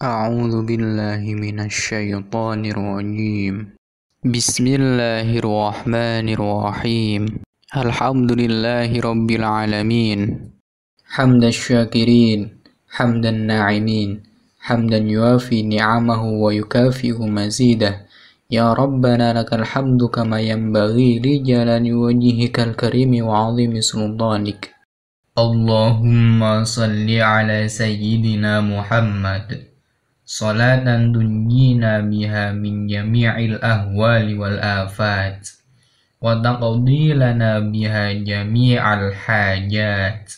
أعوذ بالله من الشيطان الرجيم. بسم الله الرحمن الرحيم. الحمد لله رب العالمين. حمد الشاكرين. حمد الناعمين. حمدا يوافي نعمه ويكافئ مزيده. يا ربنا لك الحمد كما ينبغي لجلال وجهك الكريم وعظيم سلطانك. اللهم صل على سيدنا محمد. صلاة تنجينا بها من جميع الأهوال والآفات وتقضي لنا بها جميع الحاجات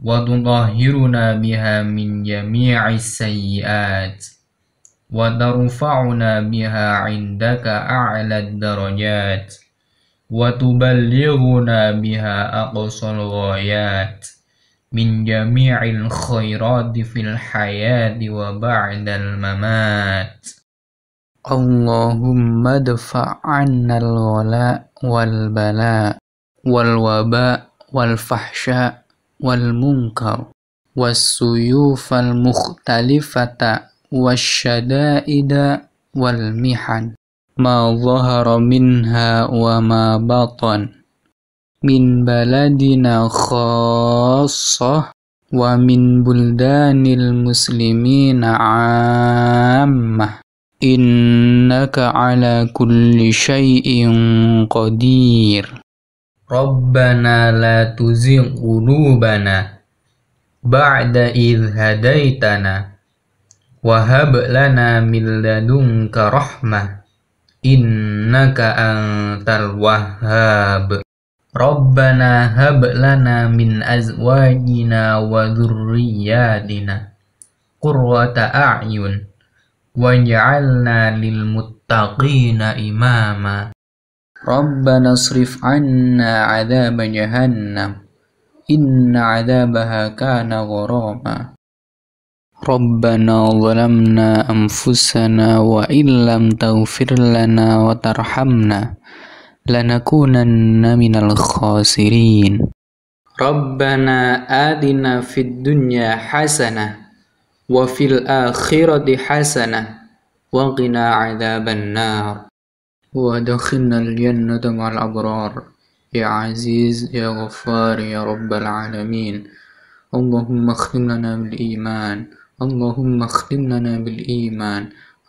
وتطهرنا بها من جميع السيئات وترفعنا بها عندك أعلى الدرجات وتبلغنا بها أقصى الغايات. من جميع الخيرات في الحياة وبعد الممات. اللهم ادفع عنا الغلاء والبلاء والوباء والفحشاء والمنكر والسيوف المختلفة والشدائد والمحن. ما ظهر منها وما بطن. من بلدنا خاصة ومن بلدان المسلمين عامة. إنك على كل شيء قدير. ربنا لا تزغ قلوبنا بعد إذ هديتنا وهب لنا من لدنك رحمة. إنك أنت الوهاب. ربنا هب لنا من أزواجنا وذرياتنا قرة أعين واجعلنا للمتقين إماما. ربنا اصرف عنا عذاب جهنم إن عذابها كان غراما. ربنا ظلمنا أنفسنا وإن لم تغفر لنا وترحمنا لنكونن من الخاسرين. ربنا آتنا في الدنيا حسنة وفي الآخرة حسنة وقنا عذاب النار. وادخلنا الجنة مع الأبرار. يا عزيز يا غفار يا رب العالمين. اللهم اختم لنا بالإيمان. اللهم اختم لنا بالإيمان.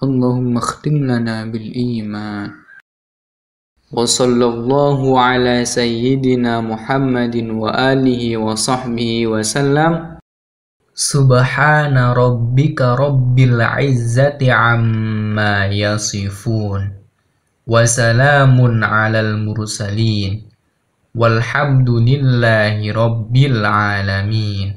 اللهم اختم لنا بالإيمان. وصلى الله على سيدنا محمد وآله وصحبه وسلم سبحان ربك رب العزة عما يصفون وسلام على المرسلين والحمد لله رب العالمين